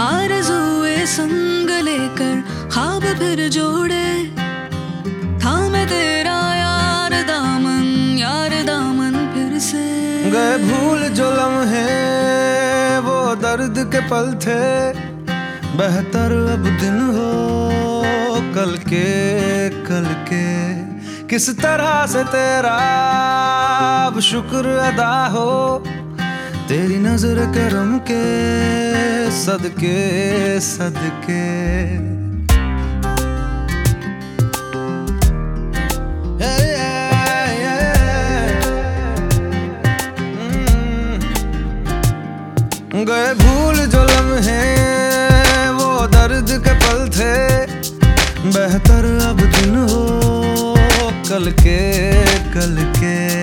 आरजुए संग लेकर खाब फिर जोड़े। था मैं तेरा यार दामन यार दामन फिर से। गए भूल जो लम्हे, वो दर्द के पल थे। बेहतर अब दिन हो कल के कल के। किस तरह से तेरा अब शुक्र अदा हो? तेरी नज़र करम के, सदके सदके। गए भूल जो लम्हे, वो दर्द के पल थे। बेहतर अब दिन हो कल के कल के।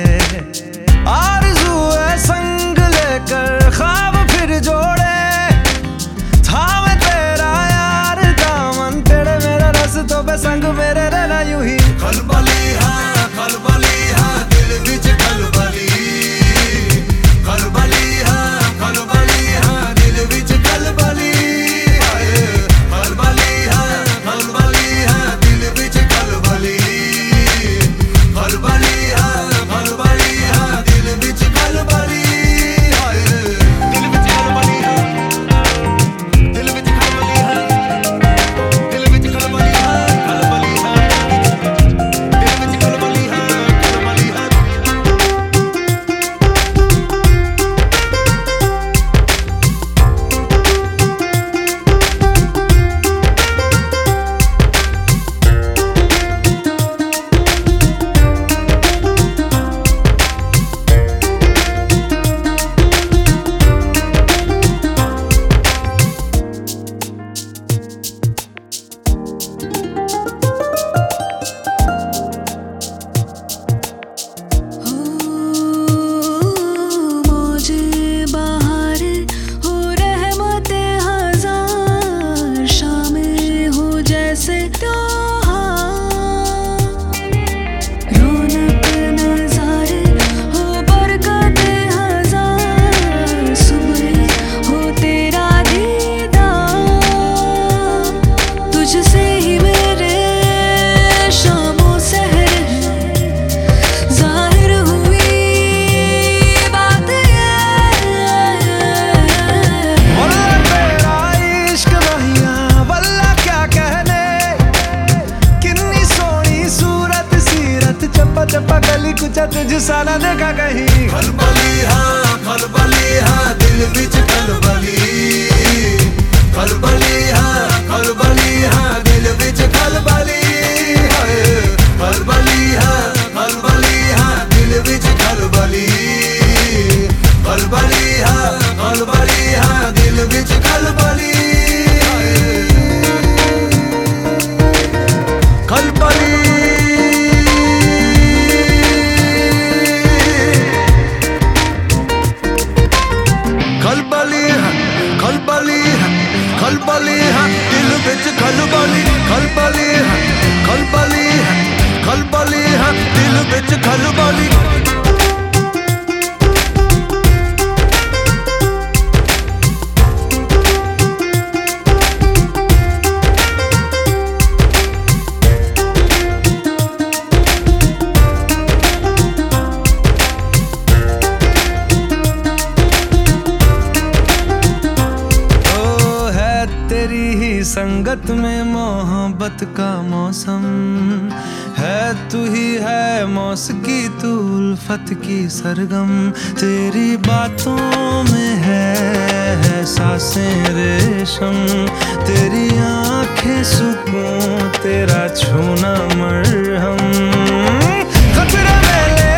tú. गली कुचा तुझ सारा देखा कहीं। खलबली हाँ खलबली हाँ दिल बिच खलबली। संगत में मोहब्बत का मौसम है तू ही है मौसकी तू उल्फत की सरगम। तेरी बातों में है, है साँसें रेशम। तेरी आँखें सुकून तेरा छूना मरहम। खतरे में